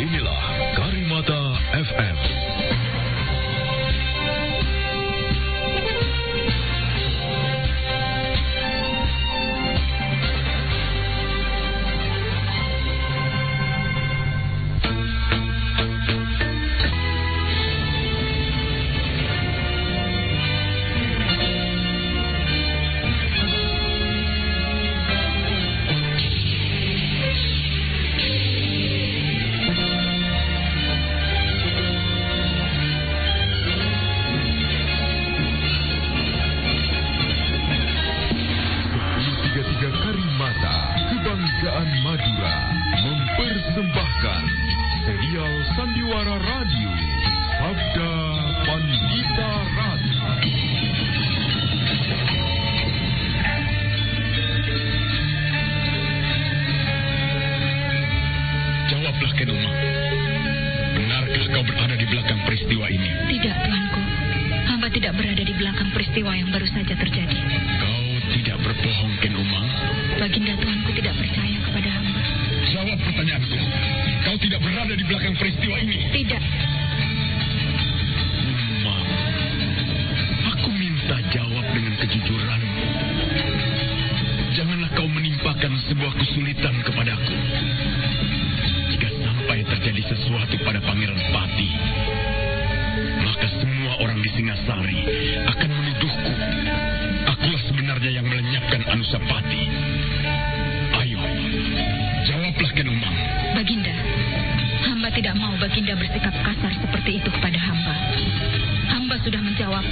Inilah Karimata FM Waktu pada Pangeran Pati, maka semua orang di Singasari akan menuduhku. Akulah sebenarnya yang melenyapkan Anusapati. Ayo, jawablah kenumang. Baginda, hamba tidak mau Baginda bersikap kasar seperti itu kepada hamba. Hamba sudah menjawab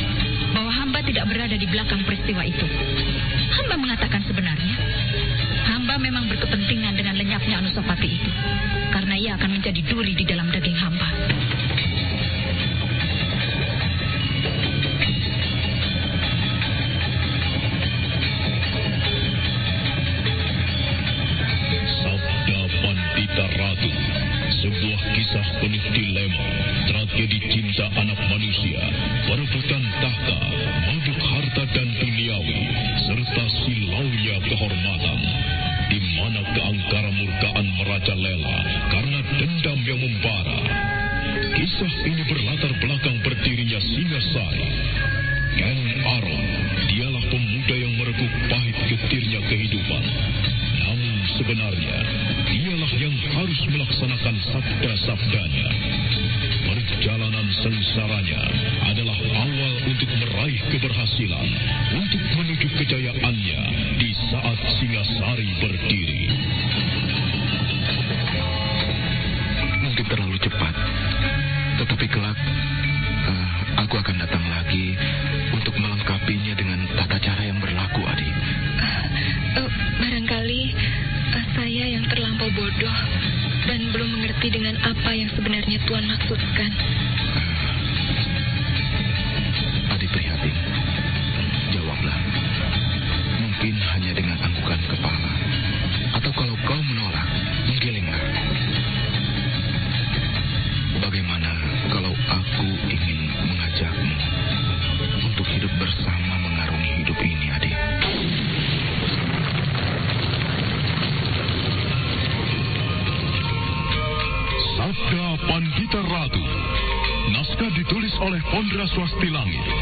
bahwa hamba tidak berada di belakang peristiwa itu. Tapi kelak uh, aku akan datang lagi untuk melengkapinya dengan tata cara yang berlaku, Adi. Uh, uh, barangkali uh, saya yang terlampau bodoh dan belum mengerti dengan apa yang sebenarnya Tuhan maksudkan. Putra the Langit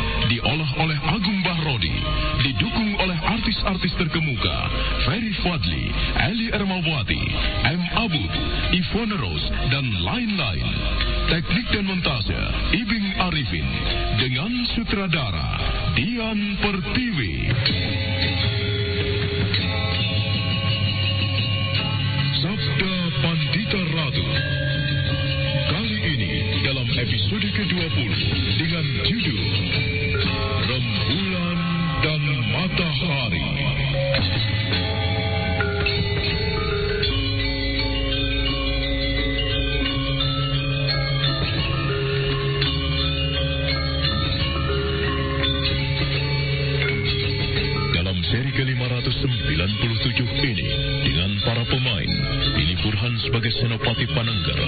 Panangara.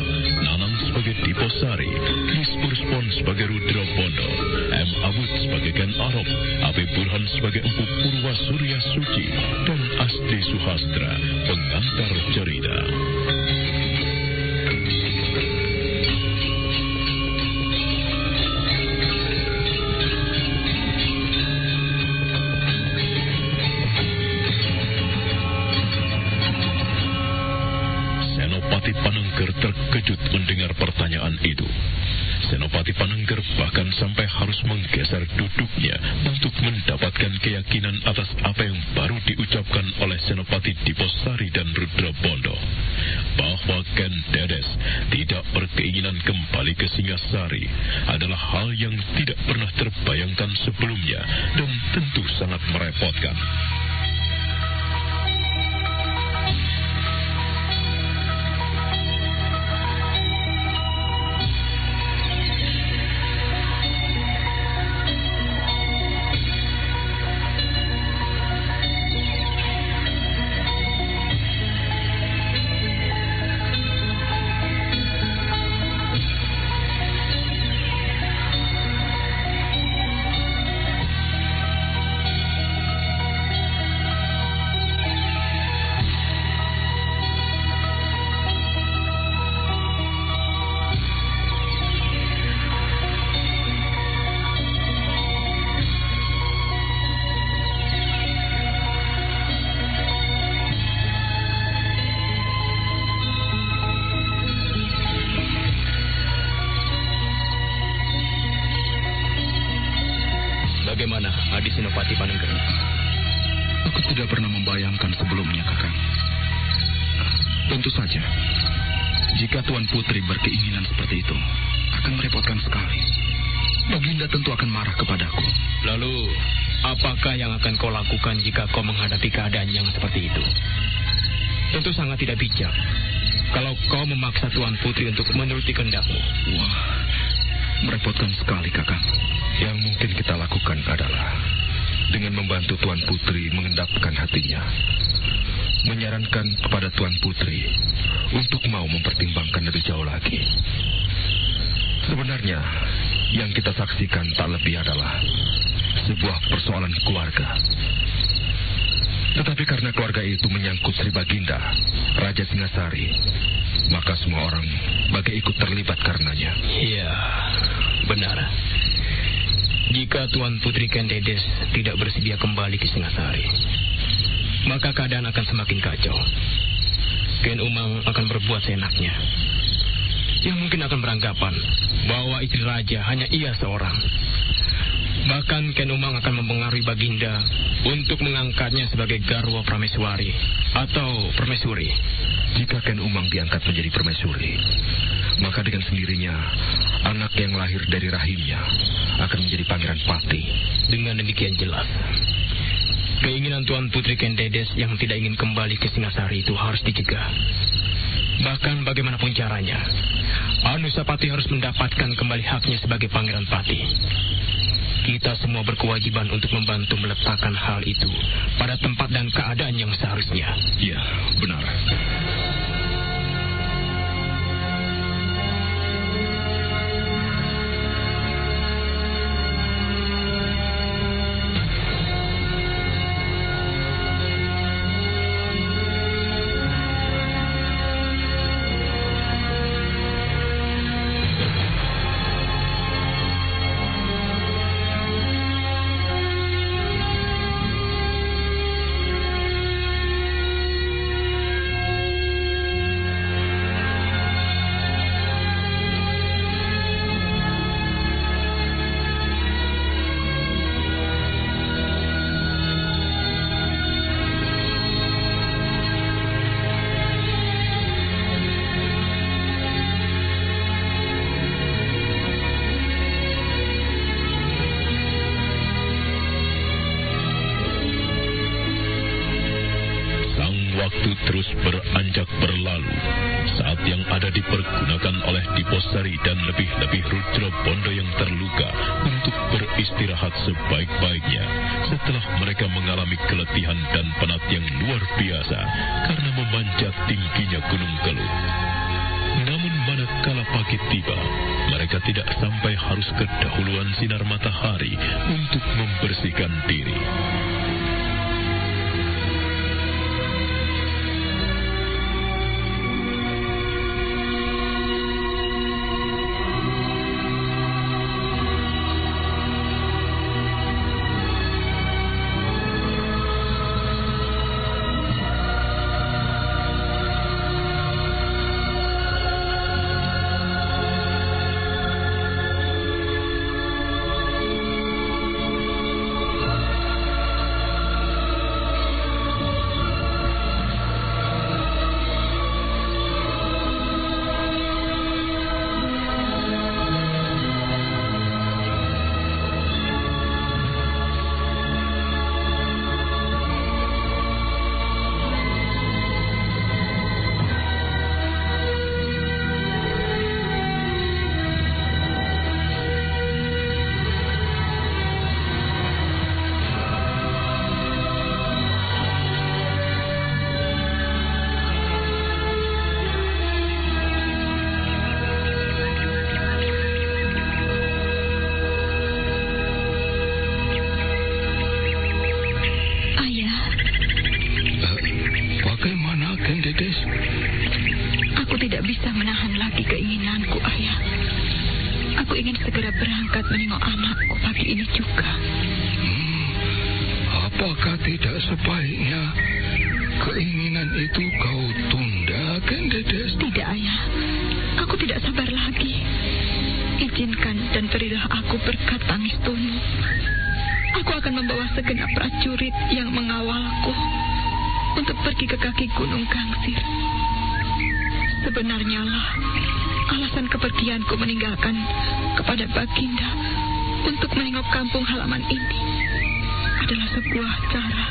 Berkeinginan seperti itu, akan merepotkan sekali. Baginda tentu akan marah kepadaku. Lalu, apakah yang akan kau lakukan jika kau menghadapi keadaan yang seperti itu? Tentu sangat tidak bijak kalau kau memaksa Tuan Putri untuk menuruti kehendakmu. Wah, merepotkan sekali, Kakang. Yang mungkin kita lakukan adalah dengan membantu Tuan Putri mengendapkan hatinya. Menyarankan kepada Tuan Putri untuk mau mempertimbangkan lebih jauh lagi. Sebenarnya, yang kita saksikan tak lebih adalah sebuah persoalan keluarga. Tetapi karena keluarga itu menyangkut Sri Baginda, Raja Singasari, maka semua orang bagai ikut terlibat karenanya. Iya, benar. Jika Tuan Putri Kendedes tidak bersedia kembali ke Singasari, maka keadaan akan semakin kacau. Ken Umang akan berbuat seenaknya. Yang mungkin akan beranggapan bahwa istri raja hanya ia seorang. Bahkan Ken Umang akan mempengaruhi Baginda untuk mengangkatnya sebagai Garwa Prameswari atau Permesuri. Jika Ken Umang diangkat menjadi permaisuri, maka dengan sendirinya anak yang lahir dari rahimnya akan menjadi pangeran Pati. Dengan demikian jelas, keinginan Tuan Putri Kendedes yang tidak ingin kembali ke Singasari itu harus dicegah. Bahkan bagaimanapun caranya, Anusapati harus mendapatkan kembali haknya sebagai pangeran Pati. Kita semua berkewajiban untuk membantu meletakkan hal itu pada tempat dan keadaan yang seharusnya. Ya, benar. Ada dipergunakan oleh Diposari dan lebih-lebih Rudra Bondo yang terluka untuk beristirahat sebaik-baiknya setelah mereka mengalami keletihan dan penat yang luar biasa karena memanjat tingginya Gunung Kelut. Namun manakala pagi tiba, mereka tidak sampai harus kedahuluan sinar matahari untuk membersihkan diri. Gunung Gangsir. Sebenarnya lah, alasan kepergianku meninggalkan kepada Baginda untuk menengok kampung halaman ini adalah sebuah cara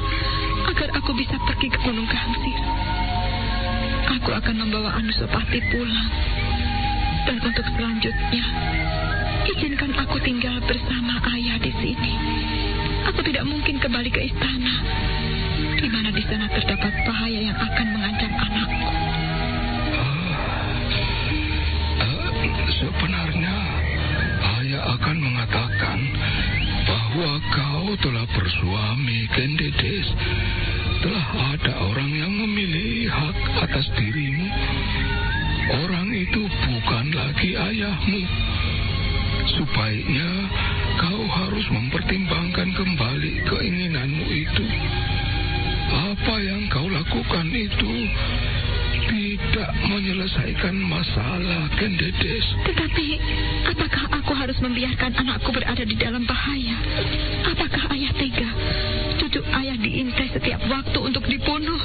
agar aku bisa pergi ke Gunung Gangsir. Aku akan membawa Anusapati pulang. Dan untuk selanjutnya, izinkan aku tinggal bersama ayah di sini. Aku tidak mungkin kembali ke istana, telah bersuami, Kendedes. Telah ada orang yang memilih hak atas dirimu. Orang itu bukan lagi ayahmu. Sebaiknya kau harus mempertimbangkan kembali keinginanmu itu. Apa yang kau lakukan itu menyelesaikan masalah, Kendedes. Tetapi, apakah aku harus membiarkan anakku berada di dalam bahaya? Apakah ayah tega? Cucu ayah diintai setiap waktu untuk dibunuh.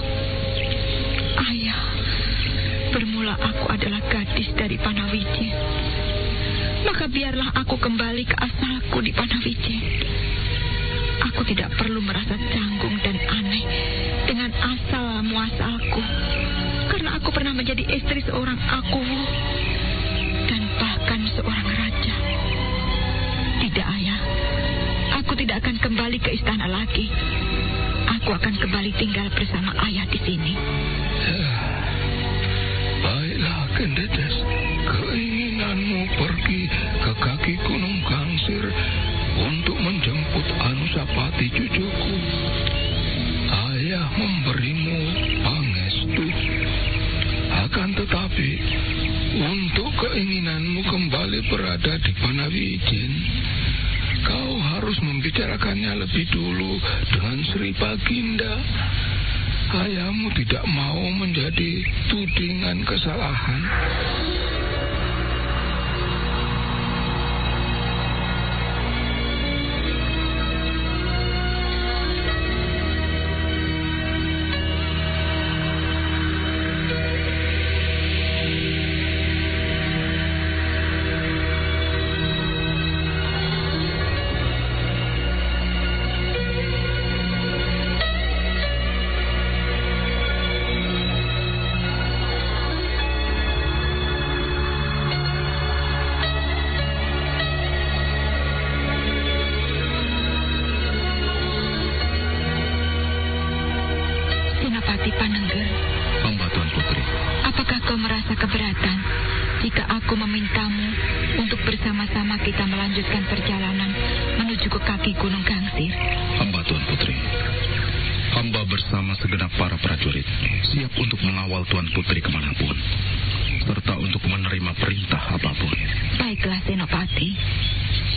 Ayah, bermula aku adalah gadis dari Panawijin. Maka biarlah aku kembali ke asalku di Panawijin. Aku tidak perlu merasa canggung dan aneh dengan asal muasalku aku pernah menjadi istri seorang aku dan bahkan seorang raja. Tidak, ayah. Aku tidak akan kembali ke istana lagi. Aku akan kembali tinggal bersama ayah di sini. Baiklah, Kendedes. Keinginanmu pergi di Panawijin, kau harus membicarakannya lebih dulu dengan Sri Baginda. Ayahmu tidak mau menjadi tudingan kesalahan.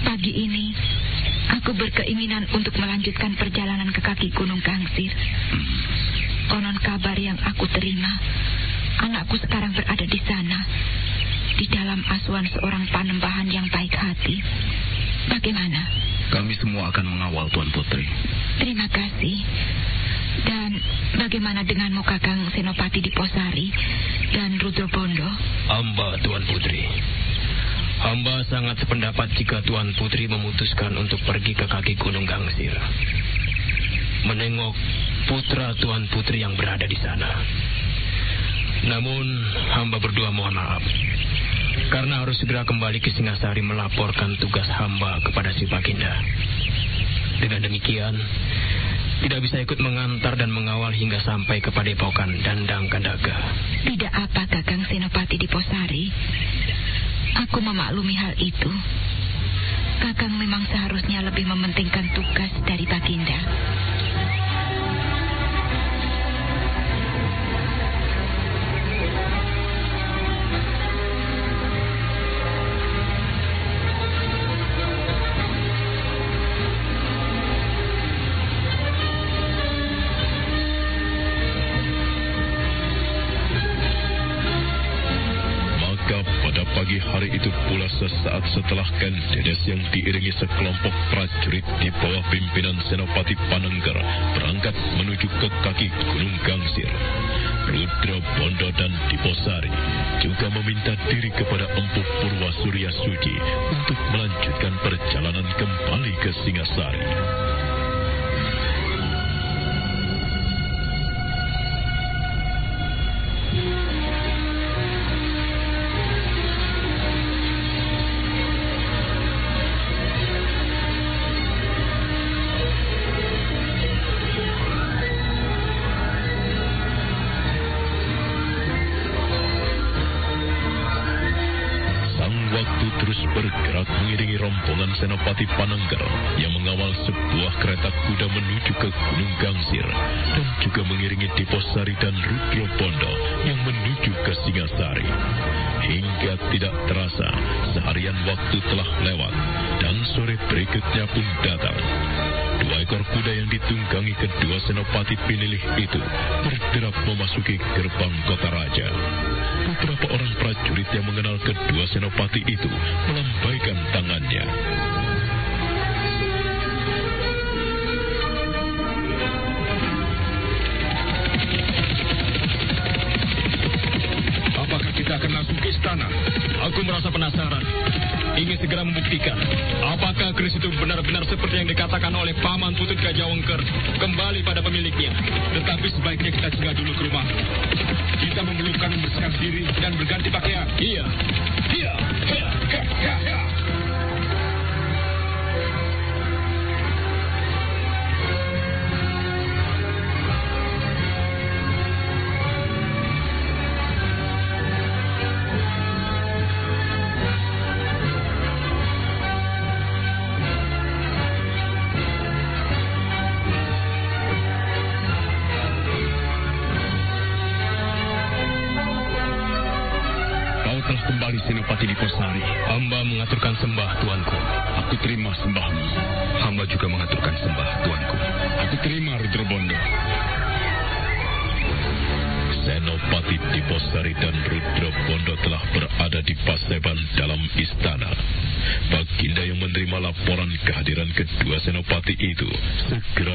Pagi ini, aku berkeinginan untuk melanjutkan perjalanan ke kaki Gunung Gangsir. Konon kabar yang aku terima, anakku sekarang berada di sana, di dalam asuhan seorang panembahan yang baik hati. Bagaimana? Kami semua akan mengawal Tuan Putri. Terima kasih. Dan bagaimana denganmu Kakang Senopati di Posari dan Rudro Bondo? Hamba Tuan Putri. Hamba sangat sependapat jika Tuan Putri memutuskan untuk pergi ke kaki Gunung Gangsir. Menengok putra Tuan Putri yang berada di sana. Namun, hamba berdua mohon maaf. Karena harus segera kembali ke Singasari melaporkan tugas hamba kepada si Baginda. Dengan demikian, tidak bisa ikut mengantar dan mengawal hingga sampai ke Padepokan Dandang Kandaga. Tidak apa Kakang Senopati di Posari. Aku memaklumi hal itu. Kakang memang seharusnya lebih mementingkan tugas dari Baginda. Sesaat setelah Ken Dedes yang diiringi sekelompok prajurit di bawah pimpinan Senopati Panengger berangkat menuju ke kaki Gunung Gangsir. Rudra Bondo dan Diposari juga meminta diri kepada Empu Purwa Surya Suci untuk melanjutkan perjalanan kembali ke Singasari. Senopati Panengger yang mengawal sebuah kereta kuda menuju ke Gunung Gangsir dan juga mengiringi Diposari dan Rudro Pondo yang menuju ke Singasari. Hingga tidak terasa, seharian waktu telah lewat dan sore berikutnya pun datang. Dua ekor kuda yang ditunggangi kedua senopati pinilih itu berderap memasuki gerbang kota raja. Beberapa orang prajurit yang mengenal kedua senopati itu melambaikan tangannya. Apakah kita akan ke istana? Aku merasa penasaran. Ingin segera membuktikan apakah keris itu benar-benar seperti yang dikatakan oleh Paman Putut Gajah Wengker kembali pada pemiliknya. Tetapi sebaiknya kita singgah dulu ke rumah. Kita memerlukan membersihkan diri dan berganti pakaian. Iya. Iya. Iya. Iya. Iya. mengaturkan sembah, Tuanku. Aku terima sembahmu. Hamba juga mengaturkan sembah, Tuanku. Aku terima, Rudrobondo. Senopati Diposari dan Rudra Bondo telah berada di Paseban dalam istana. Baginda yang menerima laporan kehadiran kedua Senopati itu segera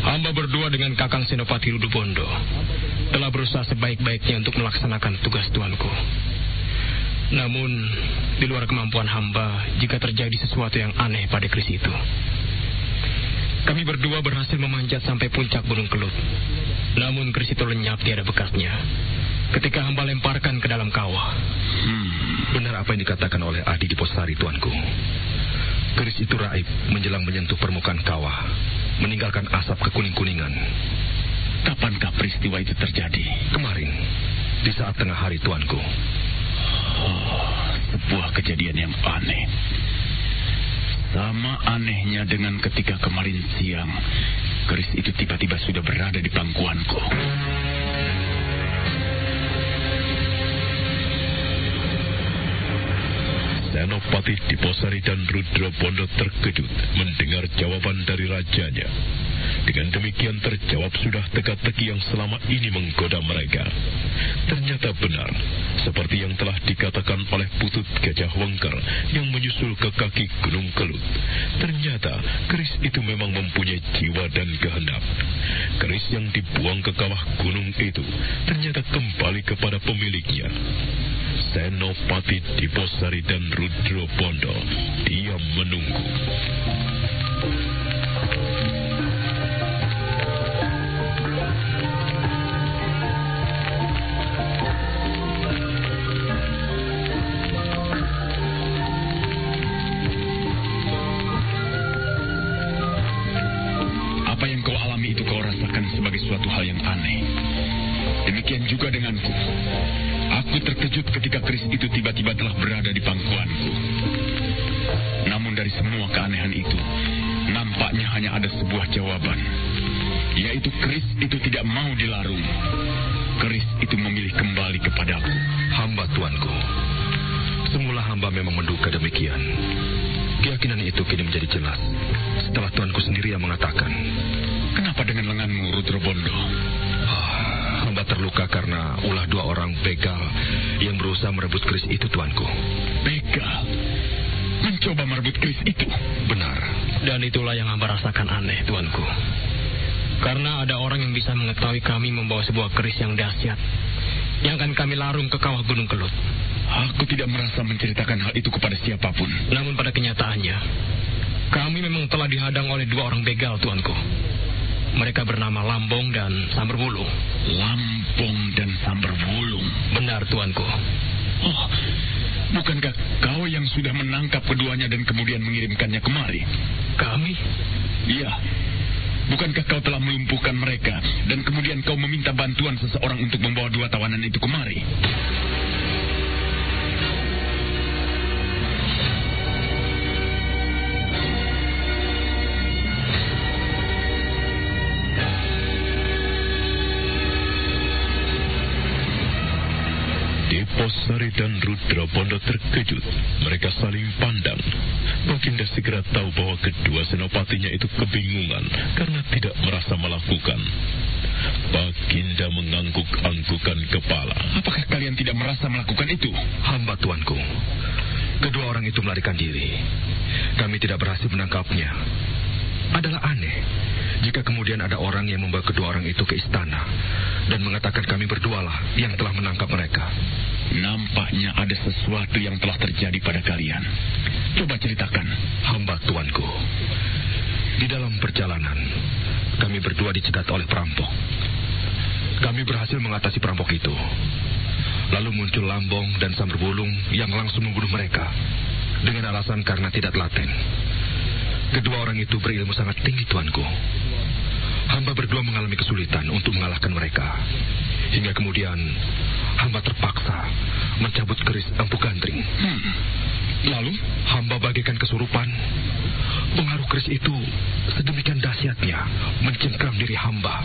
Hamba berdua dengan Kakang Senopati Rudubondo telah berusaha sebaik-baiknya untuk melaksanakan tugas tuanku. Namun, di luar kemampuan hamba jika terjadi sesuatu yang aneh pada keris itu. Kami berdua berhasil memanjat sampai puncak Gunung Kelut. Namun keris itu lenyap tiada bekasnya ketika hamba lemparkan ke dalam kawah. Hmm, benar apa yang dikatakan oleh Adi di Posari, tuanku. Keris itu raib menjelang menyentuh permukaan kawah, meninggalkan asap kekuning-kuningan. Kapankah peristiwa itu terjadi? Kemarin, di saat tengah hari, tuanku. Oh, sebuah kejadian yang aneh. Sama anehnya dengan ketika kemarin siang, keris itu tiba-tiba sudah berada di pangkuanku. Senopati Diposari dan Rudra Bondo terkejut mendengar jawaban dari rajanya. Dengan demikian terjawab sudah teka-teki yang selama ini menggoda mereka. Ternyata benar, seperti yang telah dikatakan oleh Putut Gajah Wengker yang menyusul ke kaki Gunung Kelut. Ternyata keris itu memang mempunyai jiwa dan kehendak. Keris yang dibuang ke kawah gunung itu ternyata kembali kepada pemiliknya. Senopati Diposari dan Rudro Bondo diam menunggu. Aneh. Demikian juga denganku. Aku terkejut ketika keris itu tiba-tiba telah berada di pangkuanku. Namun dari semua keanehan itu, nampaknya hanya ada sebuah jawaban. Yaitu keris itu tidak mau dilarung. Keris itu memilih kembali kepadaku. Hamba tuanku. Semula hamba memang menduga demikian. Keyakinan itu kini menjadi jelas setelah tuanku sendiri yang mengatakan. Kenapa dengan lenganmu, Rudra Bondo? Terluka karena ulah dua orang begal yang berusaha merebut keris itu, tuanku. Begal? Mencoba merebut keris itu? Benar. Dan itulah yang hamba rasakan aneh, tuanku. Karena ada orang yang bisa mengetahui kami membawa sebuah keris yang dahsyat. Yang akan kami larung ke kawah Gunung Kelut. Aku tidak merasa menceritakan hal itu kepada siapa pun. Namun pada kenyataannya, kami memang telah dihadang oleh dua orang begal, tuanku. Mereka bernama Lambong dan Samberbulung. Lambong? Benar, tuanku. Oh, bukankah kau yang sudah menangkap keduanya dan kemudian mengirimkannya kemari? Kami? Iya. Bukankah kau telah melumpuhkan mereka dan kemudian kau meminta bantuan seseorang untuk membawa dua tawanan itu kemari? Posari dan Rudra Bondo terkejut. Mereka saling pandang. Baginda segera tahu bahwa kedua senopatinya itu kebingungan karena tidak merasa melakukan. Baginda mengangguk-anggukan kepala. Apakah kalian tidak merasa melakukan itu? Hamba tuanku. Kedua orang itu melarikan diri. Kami tidak berhasil menangkapnya. Adalah aneh jika kemudian ada orang yang membawa kedua orang itu ke istana dan mengatakan kami berdualah yang telah menangkap mereka. Nampaknya ada sesuatu yang telah terjadi pada kalian. Coba ceritakan. Hamba tuanku. Di dalam perjalanan, kami berdua dicegat oleh perampok. Kami berhasil mengatasi perampok itu. Lalu muncul Lambong dan Samberbulung yang langsung membunuh mereka. Dengan alasan karena tidak laten. Kedua orang itu berilmu sangat tinggi, tuanku. Hamba berdua mengalami kesulitan untuk mengalahkan mereka. Hingga kemudian hamba terpaksa mencabut keris empu gandring. Hmm. Lalu hamba bagikan kesurupan. Pengaruh keris itu sedemikian dahsyatnya mencengkram diri hamba.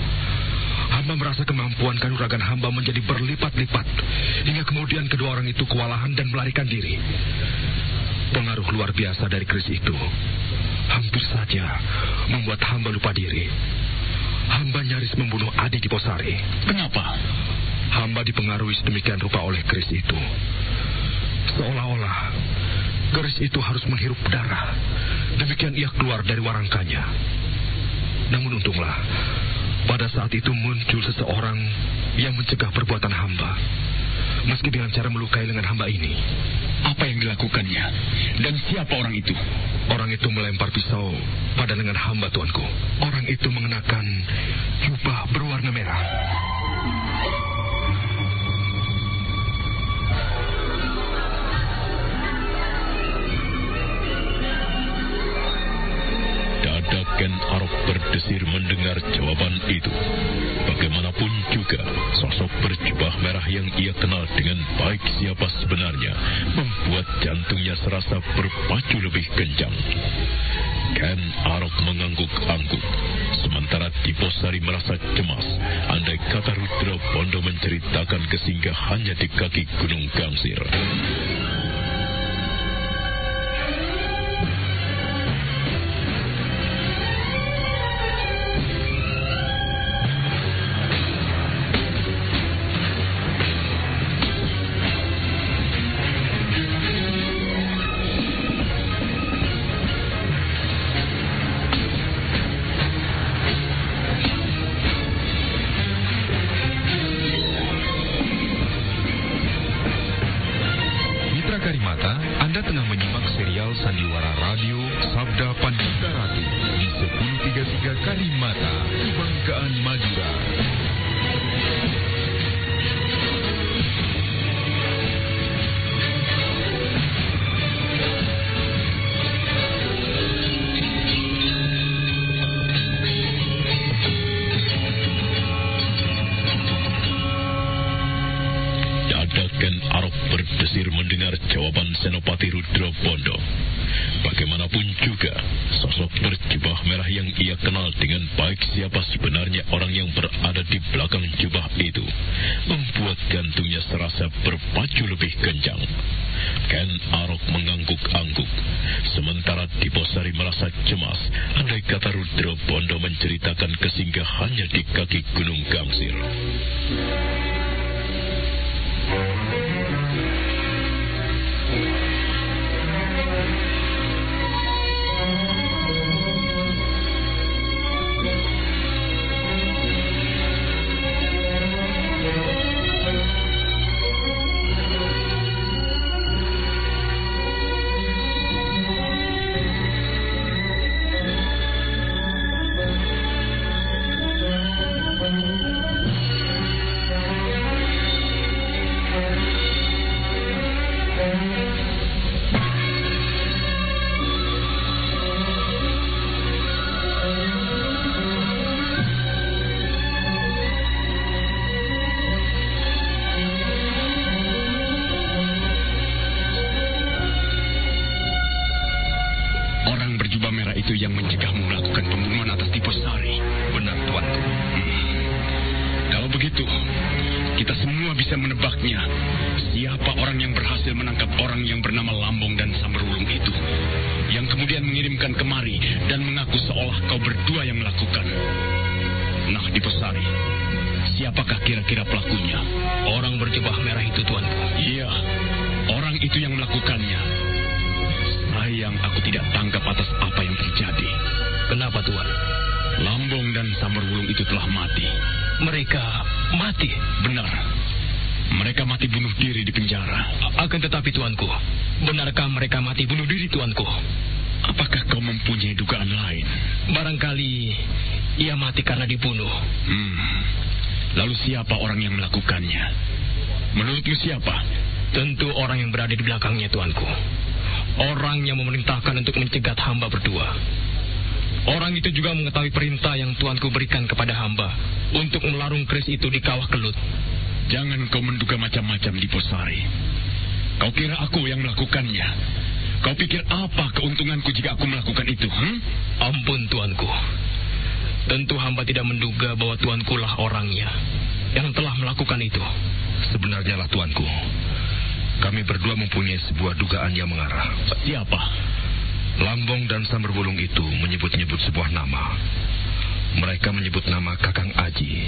Hamba merasa kemampuan kanuragan hamba menjadi berlipat-lipat. Hingga kemudian kedua orang itu kewalahan dan melarikan diri. Pengaruh luar biasa dari keris itu hampir saja membuat hamba lupa diri. Hamba nyaris membunuh adik di Posari. Kenapa? Hamba dipengaruhi sedemikian rupa oleh keris itu. Seolah-olah keris itu harus menghirup darah. Demikian ia keluar dari warangkanya. Namun untunglah, pada saat itu muncul seseorang yang mencegah perbuatan hamba. Meski dengan cara melukai lengan hamba ini. Apa yang dilakukannya? Dan siapa orang itu? Orang itu melempar pisau pada lengan hamba, tuanku. Orang itu mengenakan jubah berwarna merah. Dada Ken Arok berdesir mendengar jawaban itu. Bagaimanapun juga, sosok berjubah merah yang ia kenal dengan baik siapa sebenarnya membuat jantungnya serasa berpacu lebih kencang. Ken Arok mengangguk-angguk, sementara Diposari merasa cemas. Andai kata Rudra Bondo menceritakan kesinggahannya di kaki Gunung Gangsir. mati bunuh diri di penjara. Akan tetapi tuanku, benarkah mereka mati bunuh diri tuanku? Apakah kau mempunyai dugaan lain? Barangkali ia mati karena dibunuh. Hmm. Lalu siapa orang yang melakukannya? Menurutmu siapa? Tentu orang yang berada di belakangnya, tuanku. Orang yang memerintahkan untuk mencegat hamba berdua. Orang itu juga mengetahui perintah yang tuanku berikan kepada hamba untuk melarung keris itu di kawah kelut. Jangan kau menduga macam-macam di Posari. Kau kira aku yang melakukannya. Kau pikir apa keuntunganku jika aku melakukan itu? Hmm? Ampun, tuanku. Tentu hamba tidak menduga bahwa Tuanku lah orangnya yang telah melakukan itu. Sebenarnya lah tuanku. Kami berdua mempunyai sebuah dugaan yang mengarah. Siapa? Lambong dan Samberbulung itu menyebut-nyebut sebuah nama. Mereka menyebut nama Kakang Aji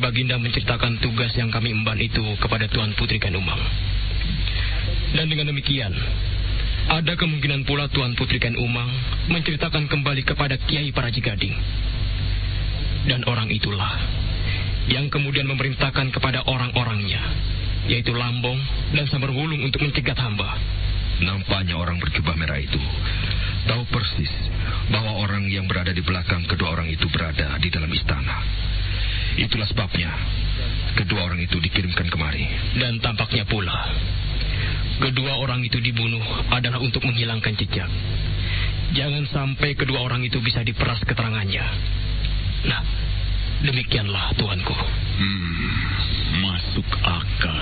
Baginda menceritakan tugas yang kami emban itu kepada Tuan Putri Kenumang. Dan dengan demikian, ada kemungkinan pula Tuan Putri Ken Umang menceritakan kembali kepada Kiai Paraji Gading. Dan orang itulah yang kemudian memerintahkan kepada orang-orangnya, yaitu Lambong dan Samberwulung untuk mencegat hamba. Nampaknya orang berjubah merah itu tahu persis bahwa orang yang berada di belakang kedua orang itu berada di dalam istana. Itulah sebabnya kedua orang itu dikirimkan kemari. Dan tampaknya pula kedua orang itu dibunuh adalah untuk menghilangkan jejak. Jangan sampai kedua orang itu bisa diperas keterangannya. Nah, demikianlah tuanku. Hmm, masuk akal.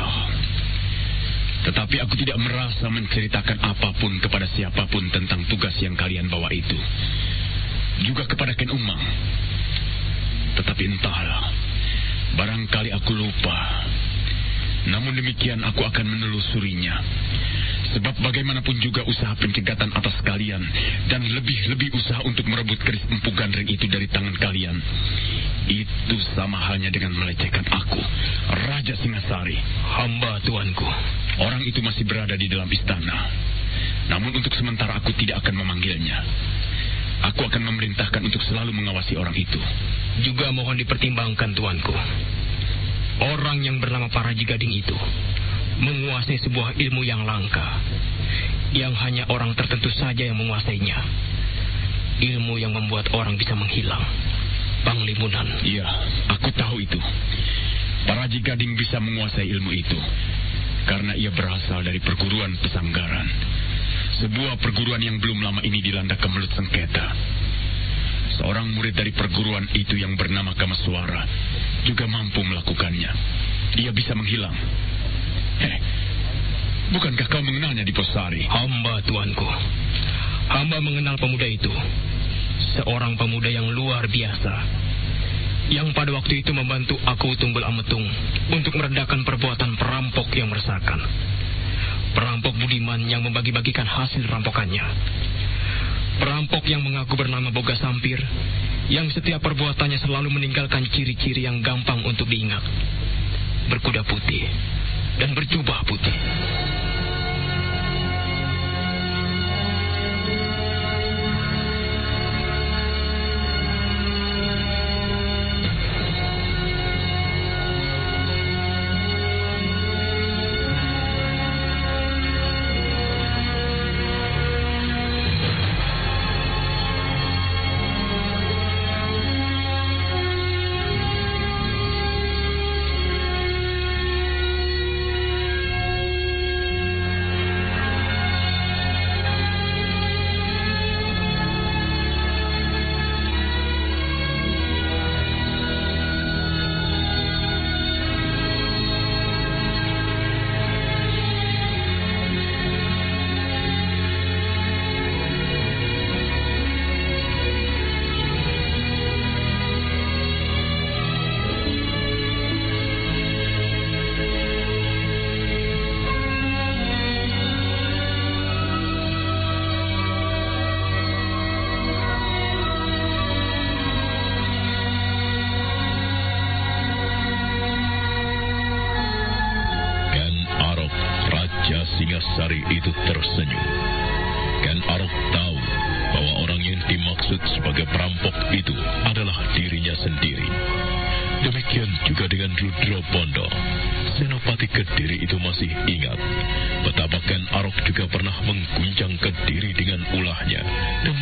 Tetapi aku tidak merasa menceritakan apa pun kepada siapa pun tentang tugas yang kalian bawa itu. Juga kepada Ken Umang. Tetapi entahlah, barangkali aku lupa. Namun demikian aku akan menelusurinya. Sebab bagaimanapun juga usaha pencegatan atas kalian dan lebih-lebih usaha untuk merebut keris empu gandreng itu dari tangan kalian. Itu sama halnya dengan melecehkan aku, Raja Singasari. Hamba tuanku. Orang itu masih berada di dalam istana. Namun untuk sementara aku tidak akan memanggilnya. Aku akan memerintahkan untuk selalu mengawasi orang itu. Juga mohon dipertimbangkan tuanku. Orang yang bernama Paraji Gading itu menguasai sebuah ilmu yang langka. Yang hanya orang tertentu saja yang menguasainya. Ilmu yang membuat orang bisa menghilang. Panglimunan. Iya, aku tahu itu. Paraji Gading bisa menguasai ilmu itu. Karena ia berasal dari perguruan pesanggaran. Sebuah perguruan yang belum lama ini dilanda kemelut sengketa. Seorang murid dari perguruan itu yang bernama Kamaswara juga mampu melakukannya. Ia bisa menghilang. Eh, bukankah kau mengenalnya di Posari? Hamba tuanku. Hamba mengenal pemuda itu. Seorang pemuda yang luar biasa. Yang pada waktu itu membantu aku Tunggul Ametung untuk meredakan perbuatan perampok yang meresahkan. Perampok budiman yang membagi-bagikan hasil rampokannya. Perampok yang mengaku bernama Boga Sampir, yang setiap perbuatannya selalu meninggalkan ciri-ciri yang gampang untuk diingat. Berkuda putih dan berjubah putih.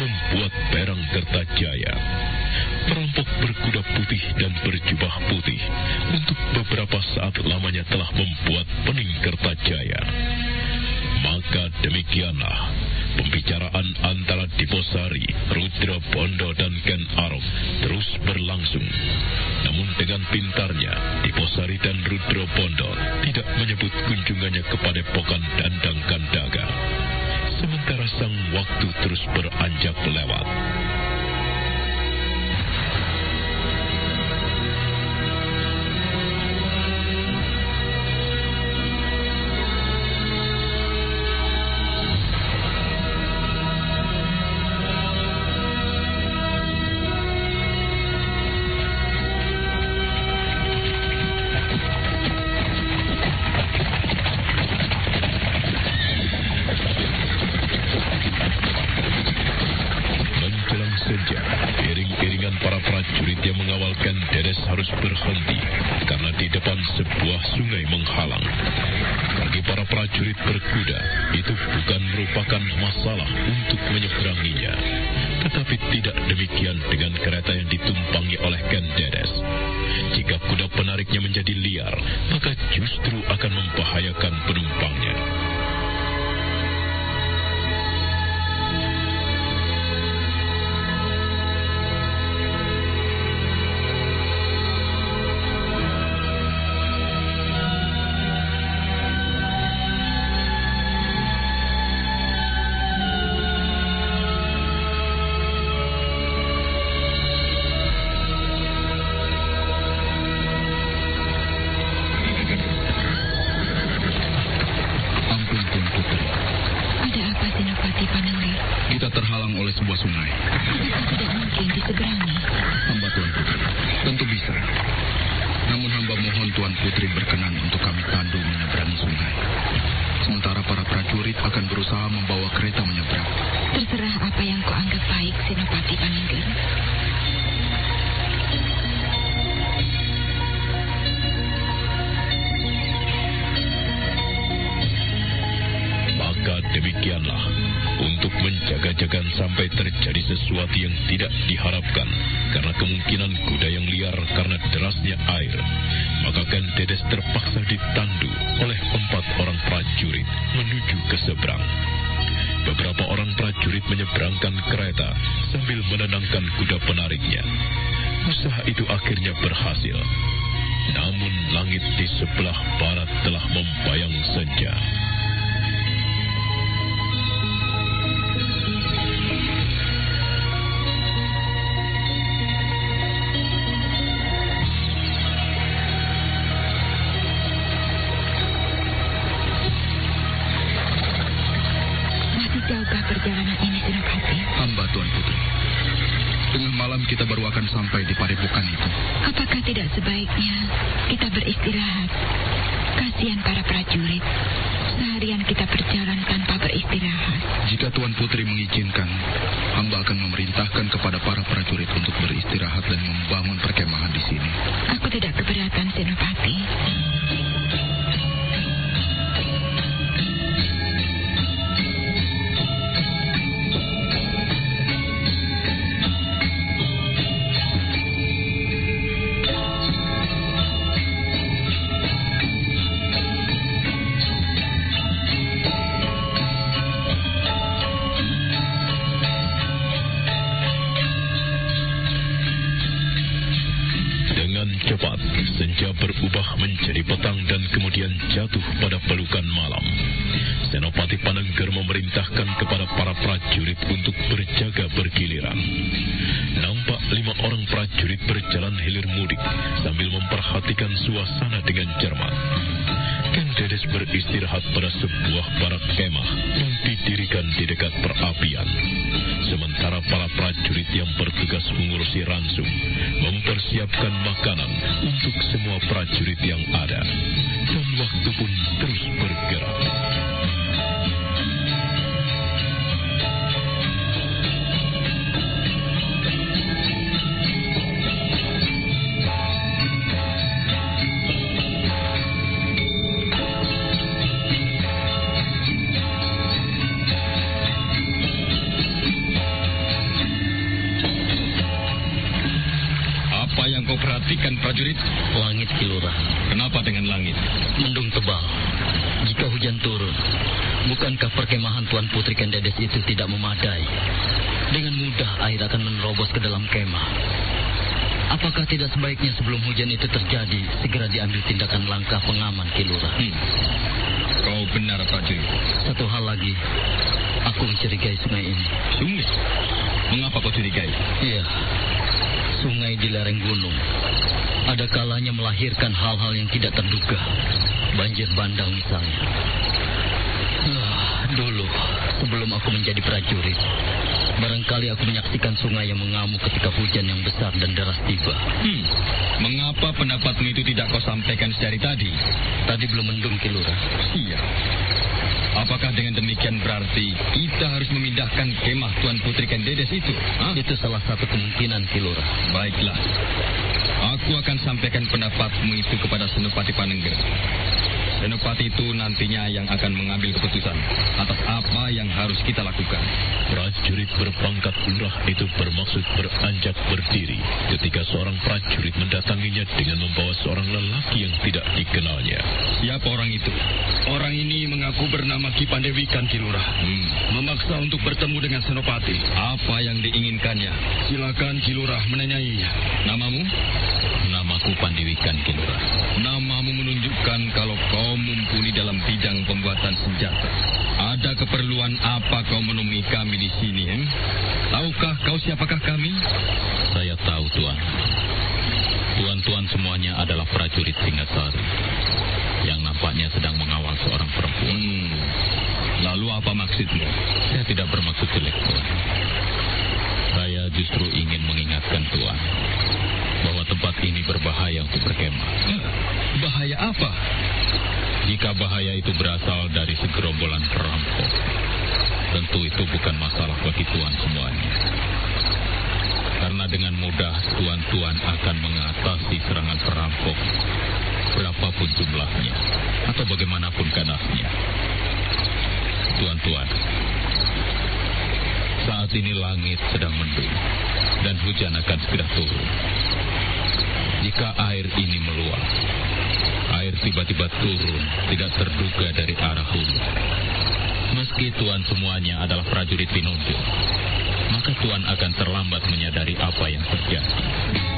Membuat perang Kertajaya. Perampok berkuda putih dan berjubah putih untuk beberapa saat lamanya telah membuat pening Kertajaya. Maka demikianlah pembicaraan antara Diposari, Rudra Bondo dan Ken Arok terus berlangsung. Namun dengan pintarnya, Diposari dan Rudra Bondo tidak menyebut kunjungannya kepada Pokan Dandang Kandaga. Sementara sang waktu terus beranjak lewat. Kita baru akan sampai di padepokan itu. Apakah tidak sebaiknya kita beristirahat? Kasihan para prajurit. Seharian kita berjalan tanpa beristirahat. Jika Tuan Putri mengizinkan, hamba akan memerintahkan kepada para prajurit untuk beristirahat dan membangun perkemahan di sini. Aku tidak keberatan, Senopati. Dengan bertugas mengurusi ransum mempersiapkan makanan untuk semua prajurit yang ada. Dan waktu pun terus bergerak. Perkemahan Tuan Putri Kendedes itu tidak memadai? Dengan mudah air akan menerobos ke dalam kemah. Apakah tidak sebaiknya sebelum hujan itu terjadi, segera diambil tindakan langkah pengaman Kilura? Hmm. Kau benar, prajurit. Satu hal lagi, aku mencurigai sungai ini. Sungai. Mengapa kau curigai? Iya, sungai di lereng gunung. Ada kalanya melahirkan hal-hal yang tidak terduga. Banjir bandang misalnya. Sebelum aku menjadi prajurit, barangkali aku menyaksikan sungai yang mengamuk ketika hujan yang besar dan deras tiba. Hmm. Mengapa pendapatmu itu tidak kau sampaikan sedari tadi? Tadi belum mendung, Kilura. Iya. Apakah dengan demikian berarti kita harus memindahkan kemah Tuan Putri Kendedes itu? Hah? Itu salah satu kemungkinan, Kilura. Baiklah. Aku akan sampaikan pendapatmu itu kepada Senopati Panengger. Senopati itu nantinya yang akan mengambil keputusan atas apa yang harus kita lakukan. Prajurit berpangkat lurah itu bermaksud beranjak berdiri ketika seorang prajurit mendatanginya dengan membawa seorang lelaki yang tidak dikenalnya. Siapa orang itu? Orang ini mengaku bernama Ki Pandewikan Kilurah. Hmm. Memaksa untuk bertemu dengan Senopati. Apa yang diinginkannya? Silakan Kilurah menanyainya. Namamu? Namaku Pandewikan, Kilura. Namamu menunjukkan kalau kau mumpuni dalam bidang pembuatan senjata. Ada keperluan apa kau menemui kami di sini, eh? Tahukah kau siapakah kami? Saya tahu, Tuan. Tuan-tuan semuanya adalah prajurit Singasari yang nampaknya sedang mengawal seorang perempuan. Hmm. Lalu apa maksudmu? Saya tidak bermaksud jelek, Tuan. Saya justru ingin mengingatkan Tuan bahwa tempat ini berbahaya untuk berkemah. apa? Jika bahaya itu berasal dari segerombolan perampok, tentu itu bukan masalah bagi tuan semuanya. Karena dengan mudah tuan-tuan akan mengatasi serangan perampok, berapapun jumlahnya, atau bagaimanapun ganasnya. Tuan-tuan, saat ini langit sedang mendung, dan hujan akan segera turun. Jika air ini meluap, air tiba-tiba turun tidak terduga dari arah hulu. Meski Tuan semuanya adalah prajurit Pinocchio, maka Tuan akan terlambat menyadari apa yang terjadi.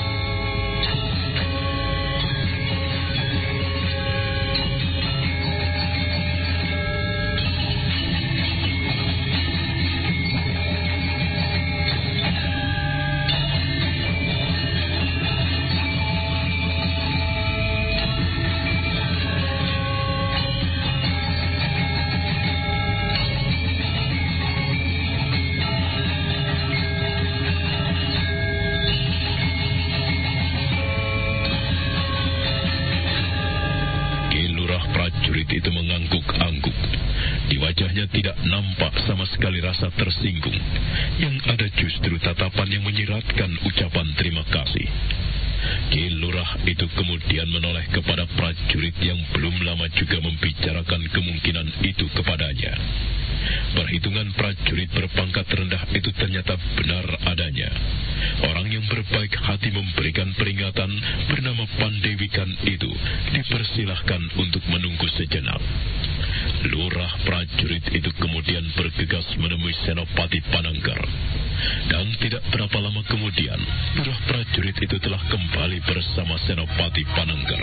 Prajurit itu telah kembali bersama Senopati Pananggar.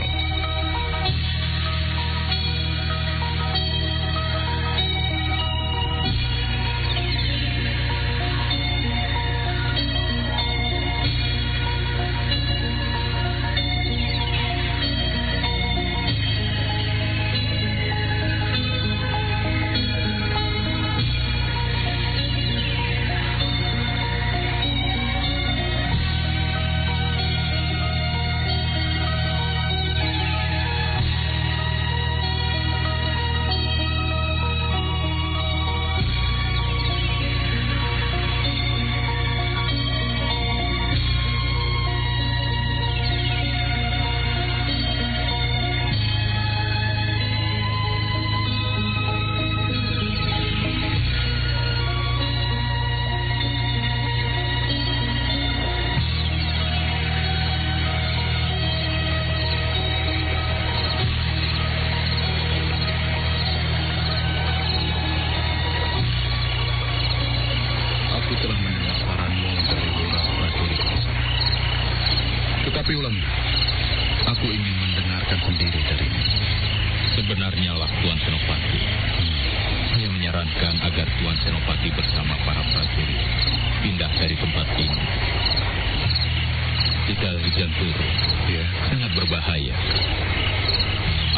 Jika hujan turun, Ya, sangat berbahaya.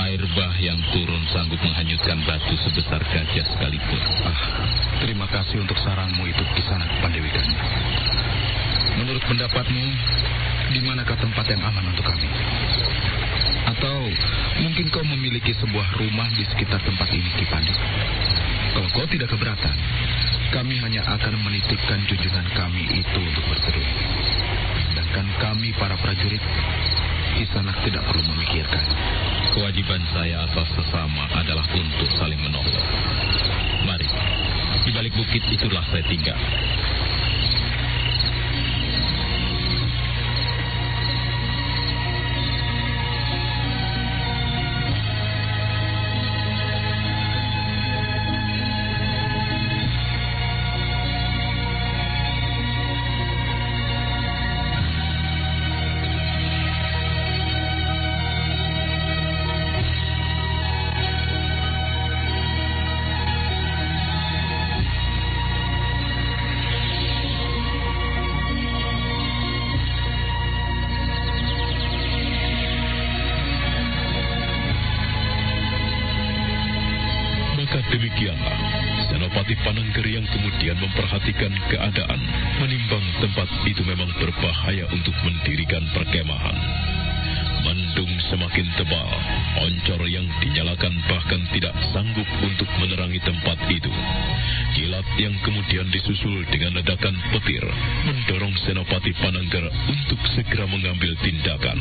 Air bah yang turun sanggup menghanyutkan batu sebesar gajah sekalipun. ah, terima kasih untuk saranmu itu di sana, Pandewikan. Menurut pendapatmu, di manakah tempat yang aman untuk kami? Atau mungkin kau memiliki sebuah rumah di sekitar tempat ini, Ki Pandi? Kalau kau tidak keberatan, kami hanya akan menitipkan junjungan kami itu untuk berteduh. Sedangkan kami para prajurit, Kisanak tidak perlu memikirkan. Kewajiban saya atas sesama adalah untuk saling menolong. Mari, di balik bukit itulah saya tinggal. Memperhatikan keadaan, menimbang tempat itu memang berbahaya untuk mendirikan perkemahan. Mendung semakin tebal, Oncor yang dinyalakan bahkan tidak sanggup untuk menerangi tempat itu. Kilat yang kemudian disusul dengan ledakan petir mendorong Senopati Pananggar untuk segera mengambil tindakan.